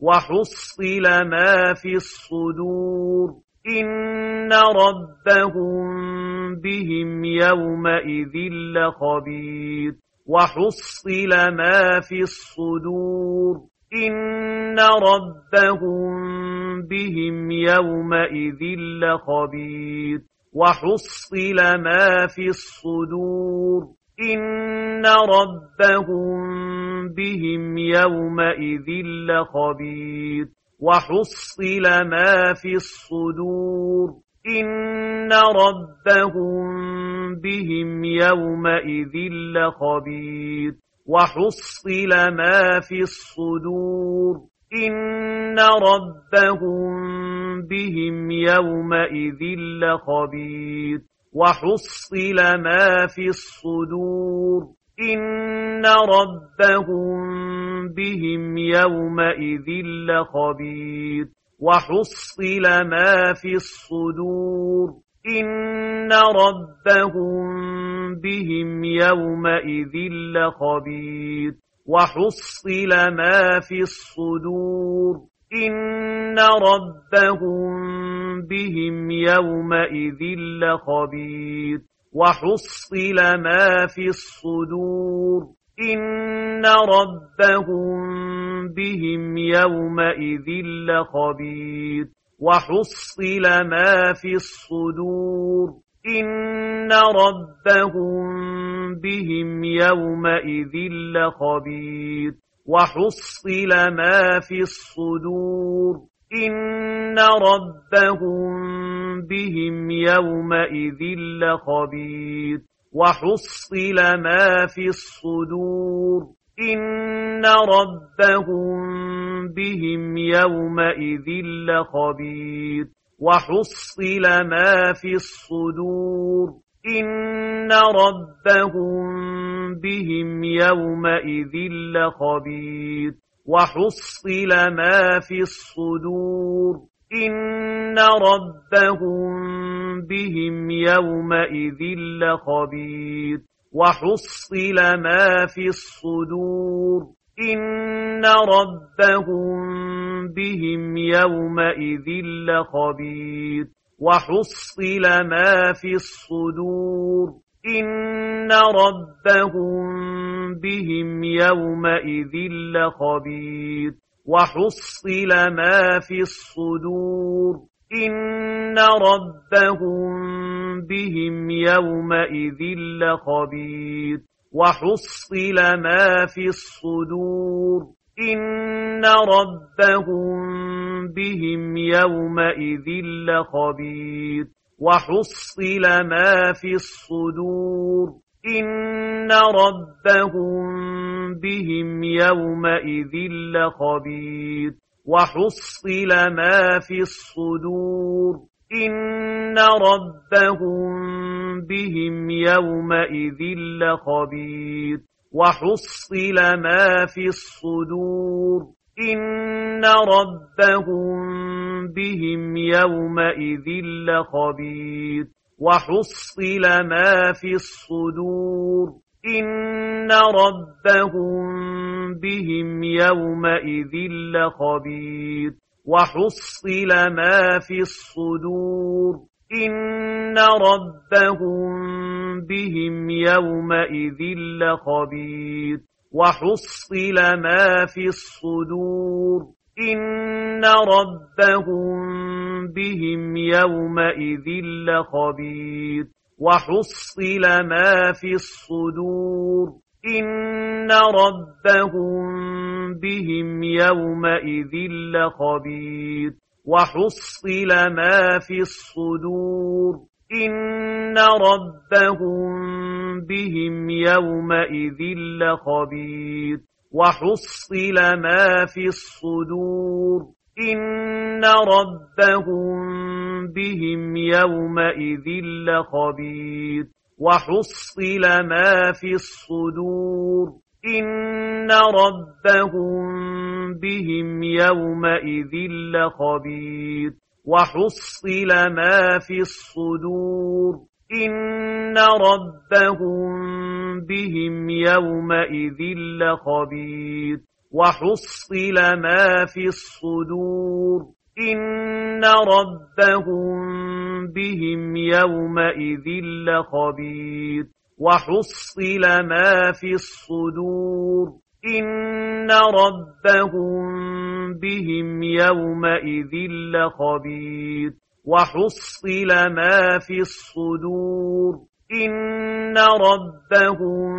وحصل ما في الصدور إن ربهم بهم يومئذ لخبير وحصل ما في الصدور إن ربهم بهم يومئذ لخبير وحصل ما في الصدور إن ربهم بهم يومئذ لخبير وحصل ما في الصدور إن ربهم بهم يومئذ لخبير وحصل ما في الصدور إن ربهم بهم يومئذ لخبير وحصل ما في الصدور. إن ربهم بهم يومئذ لخبير. وحصل ما في الصدور. إن ربهم بهم يومئذ لخبير. وحصل ما في الصدور. إن ربهم بهم يومئذ لخبير وحصل ما في الصدور إن ربهم بهم يومئذ لخبير وحصل ما في الصدور إن ربهم بهم يومئذ لخبير وحصل ما في الصدور. إن ربهم بهم يومئذ لخبير. وحصل ما في الصدور. إن ربهم بهم يومئذ لخبير. وحصل ما في الصدور. إن ربهم بهم يومئذ لخبير وحصل ما في الصدور إن ربهم بهم يومئذ لخبير وحصل ما في الصدور إن ربهم بهم يومئذ لخبير وحصل ما في الصدور إن ربهم بهم يومئذ لخبير وحصل ما في الصدور إن ربهم بهم يومئذ لخبير وحصل ما في الصدور إن ربهم بهم يومئذ لخبير وحصل ما في الصدور إن ربهم بهم يومئذ لخبير وحصل ما في الصدور إن ربهم بهم يومئذ لخبير وحصل ما في الصدور إن ربهم بهم يومئذ لخبير وحصل ما في الصدور إن ربهم بهم يومئذ لخبير وحصل ما في الصدور إن ربهم بهم يومئذ لخبير وحصل ما في الصدور. إن ربهم بهم يومئذ لخبير. وحصل ما في الصدور. إن ربهم بهم يومئذ لخبير. وحصل ما في الصدور. إن ربهم بهم يومئذ لخبير وحصل ما في الصدور إن ربهم بهم يومئذ لخبير وحصل ما في الصدور إن ربهم بهم يومئذ لخبير وحصل ما في الصدور. إن ربهم بهم يومئذ لخبير. وحصل ما في الصدور. إن ربهم بهم يومئذ لخبير. وحصل ما في الصدور. إن ربهم بهم يومئذ لخبير وحصل ما في الصدور إن ربهم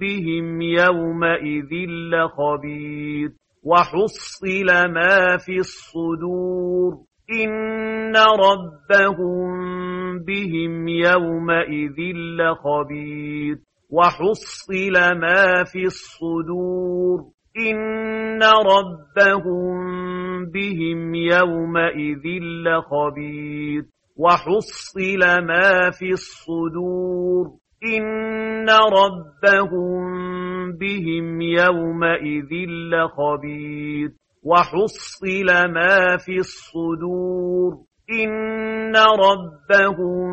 بهم يومئذ لخبير وحصل ما في الصدور إن ربهم بهم يومئذ لخبير وحصل ما في الصدور. إن ربهم بهم يومئذ لخبير. وحصل ما في الصدور. إن ربهم بهم يومئذ لخبير. وحصل ما في الصدور. إن ربهم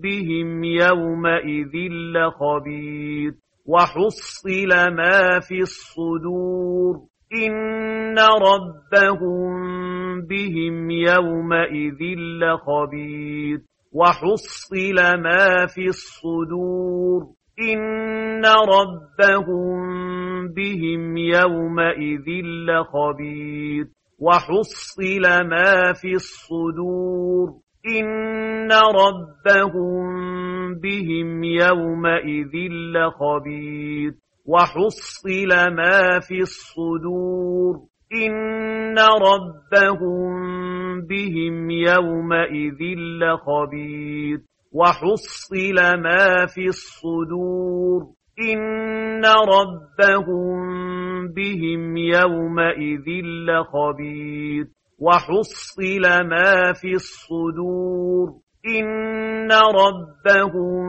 بهم يومئذ لخبير وحصل ما في الصدور إن ربهم بهم يومئذ لخبير وحصل ما في الصدور إن ربهم بهم يومئذ لخبير وحصل ما في الصدور إن ربهم بهم يومئذ لخبير وحصل ما في الصدور إن ربهم بهم يومئذ لخبير وحصل ما في الصدور إن ربهم بهم يومئذ لخبير. وحصل ما في الصدور. إن ربهم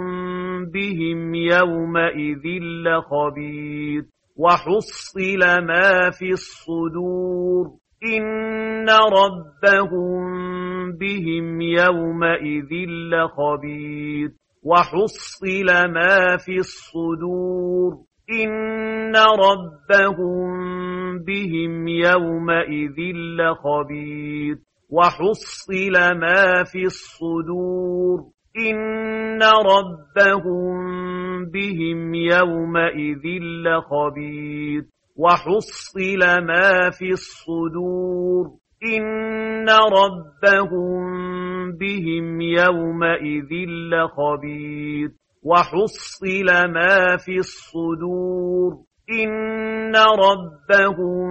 بهم يومئذ لخبير. وحصل ما في الصدور. إن ربهم بهم يومئذ لخبير. وحصل ما في الصدور. إن ربهم بهم يومئذ لخبير وحصل ما في الصدور إن ربهم بهم يومئذ لخبير وحصل ما في الصدور إن ربهم بهم يومئذ لخبير وحصل ما في الصدور إن ربهم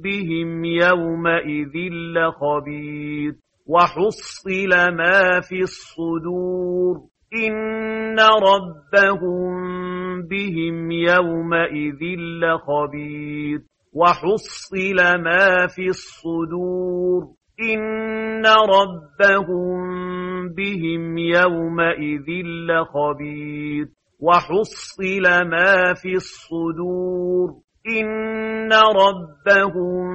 بهم يومئذ لخبير وحصل ما في الصدور إن ربهم بهم يومئذ لخبير وحصل ما في الصدور إن ربهم بهم يومئذ لخبير وحصل ما في الصدور إن ربهم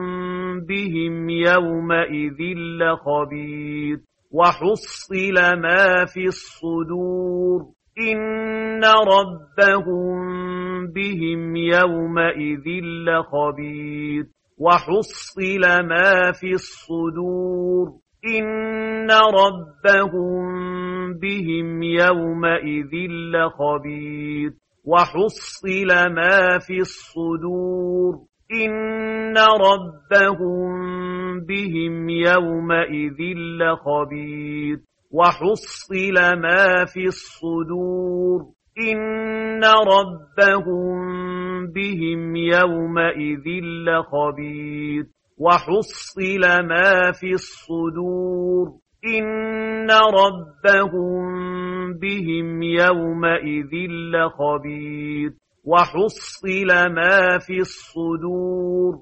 بهم يومئذ لخبير وحصل ما في الصدور إن ربهم بهم يومئذ لخبير وحصل ما في الصدور. إن ربهم بهم يومئذ لخبير. وحصل ما في الصدور. إن ربهم بهم يومئذ لخبير. وحصل ما في الصدور. إن ربهم بهم يومئذ لخبير وحصل ما في الصدور إن ربهم بهم يومئذ لخبير وحصل ما في الصدور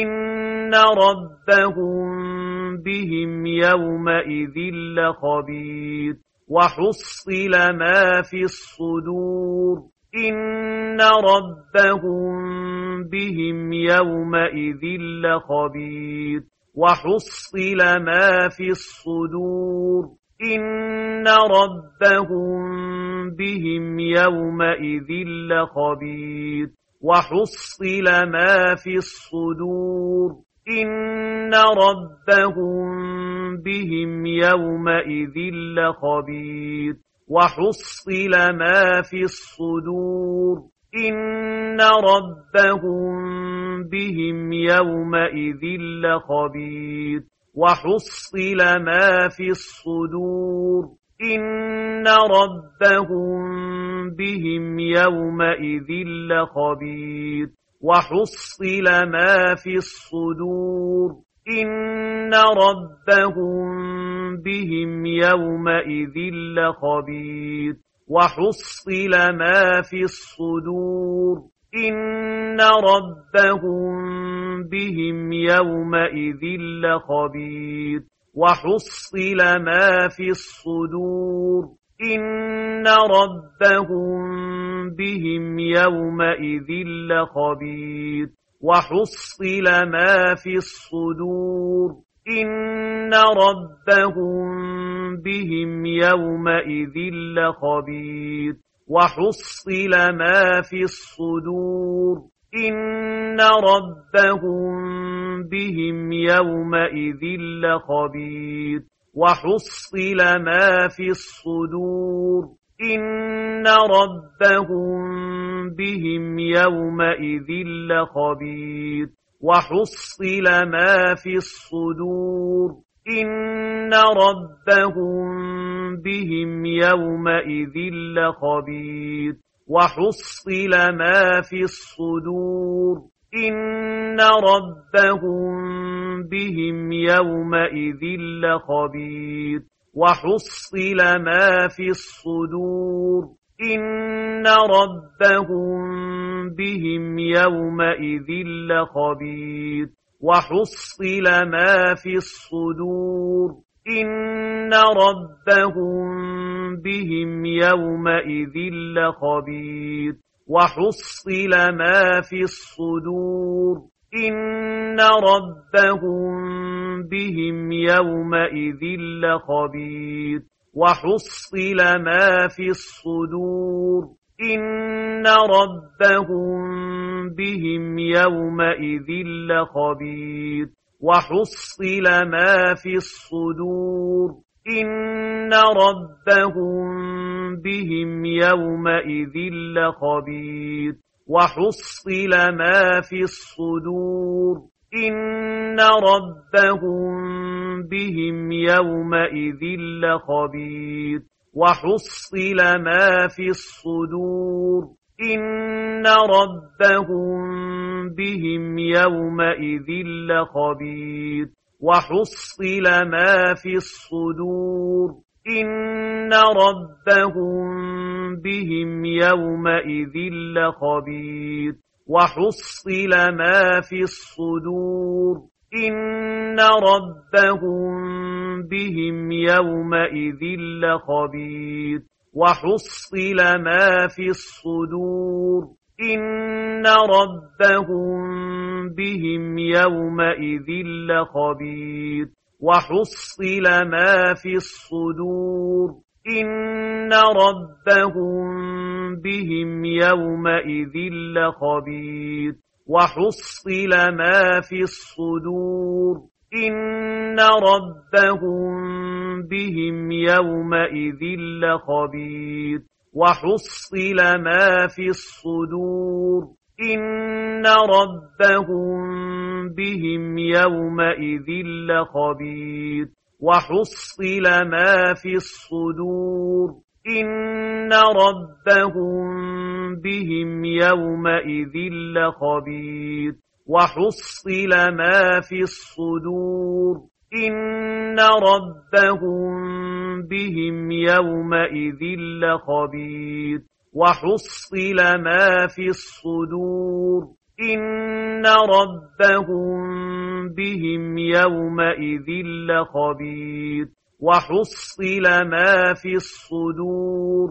إن ربهم بهم يومئذ لخبير وحصل ما في الصدور إن ربهم بهم يومئذ لخبير وحصل ما في الصدور إن ربهم بهم يومئذ لخبير وحصل ما في الصدور إن ربهم بهم يومئذ لخبير وحصل ما في الصدور إن ربهم بهم يومئذ لخبير وحصل ما في الصدور إن ربهم بهم يومئذ لخبير وحصل ما في الصدور. إن ربهم بهم يومئذ لخبير. وحصل ما في الصدور. إن ربهم بهم يومئذ لخبير. وحصل ما في الصدور. إن ربهم بهم يومئذ لخبير وحصل ما في الصدور إن ربهم بهم يومئذ لخبير وحصل ما في الصدور إن ربهم بهم يومئذ لخبير وحصل ما في الصدور. إن ربهم بهم يومئذ لخبير. وحصل ما في الصدور. إن ربهم بهم يومئذ لخبير. وحصل ما في الصدور. إن ربهم بهم يومئذ لخبير وحصل ما في الصدور إن ربهم بهم يومئذ لخبير وحصل ما في الصدور إن ربهم بهم يومئذ لخبير وحصل ما في الصدور إن ربهم بهم يومئذ لخبير وحصل ما في الصدور إن ربهم بهم يومئذ لخبير وحصل ما في الصدور إن ربهم بهم يومئذ لخبير وحصل ما في الصدور إن ربهم بهم يومئذ لخبير وحصل ما في الصدور إن ربهم بهم يومئذ لخبير وحصل ما في الصدور. إن ربهم بهم يومئذ لخبير. وحصل ما في الصدور. إن ربهم بهم يومئذ لخبير. وحصل ما في الصدور. إن ربهم بهم يومئذ لخبير وحصل ما في الصدور إن ربهم بهم يومئذ لخبير وحصل ما في الصدور إن ربهم بهم يومئذ لخبير وحصل ما في الصدور إن ربهم بهم يومئذ لخبير وحصل ما في الصدور إن ربهم بهم يومئذ لخبير وحصل ما في الصدور إن ربهم بهم يومئذ لخبير وحصل ما في الصدور إن ربهم بهم يومئذ لخبير وحصل ما في الصدور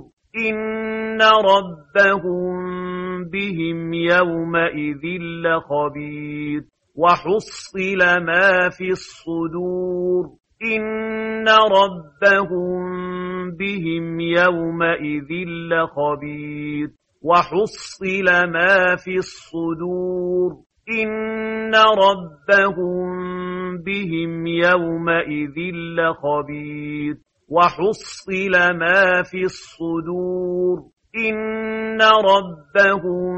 إن ربهم بهم يومئذ لخبير وحصل ما في الصدور. إن ربهم بهم يومئذ لخبير. وحصل ما في الصدور. إن ربهم بهم يومئذ لخبير. وحصل ما في الصدور. إن ربهم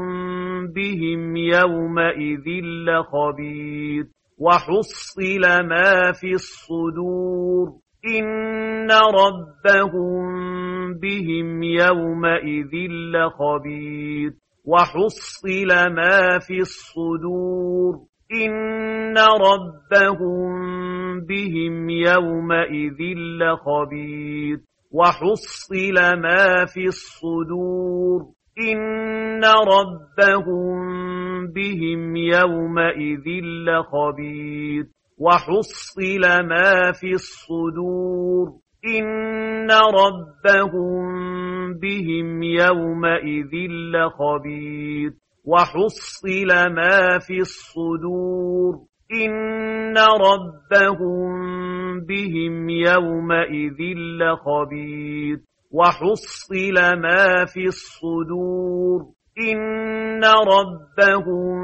بهم يومئذ لخبير وحصل ما في الصدور إن ربهم بهم يومئذ لخبير وحصل ما في الصدور إن ربهم بهم يومئذ لخبير وحصل ما في الصدور. إن ربهم بهم يومئذ لخبير. وحصل ما في الصدور. إن ربهم بهم يومئذ لخبير. وحصل ما في الصدور. إن ربهم بهم يومئذ لخبير وحصل ما في الصدور إن ربهم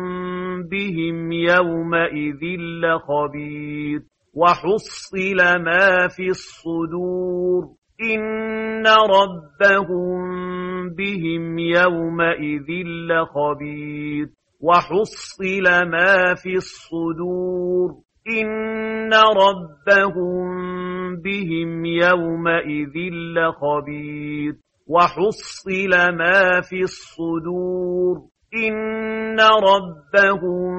بهم يومئذ لخبير وحصل ما في الصدور إن ربهم بهم يومئذ لخبير وحصل ما في الصدور إن ربهم بهم يومئذ لخبير وحصل ما في الصدور إن ربهم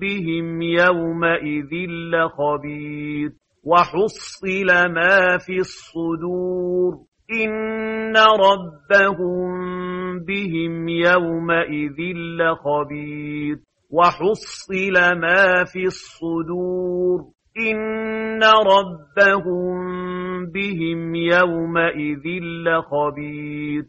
بهم يومئذ لخبير وحصل ما في الصدور إن ربهم بهم يومئذ لخبير وحصل ما في الصدور إن ربهم بهم يومئذ لخبير